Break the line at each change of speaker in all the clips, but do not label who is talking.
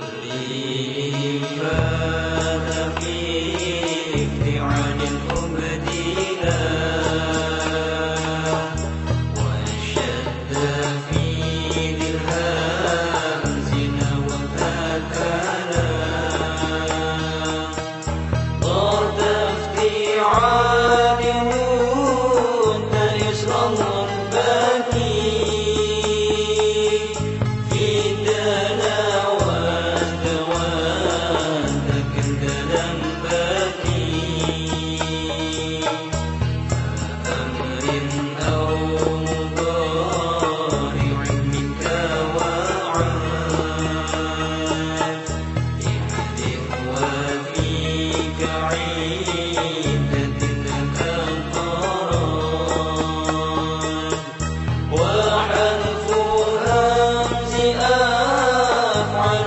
Believe.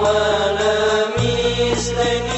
ولا مثلني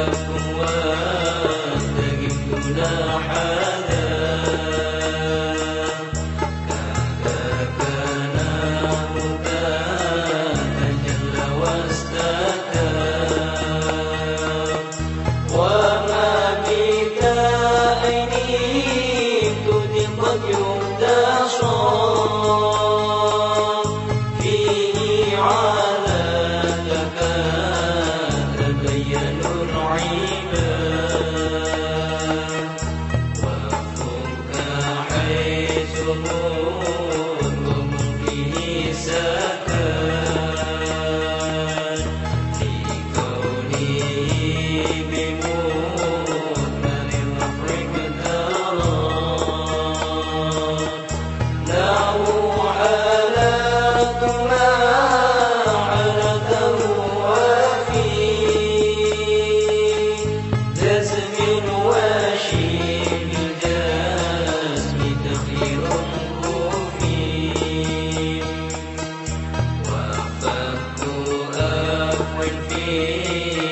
Amen.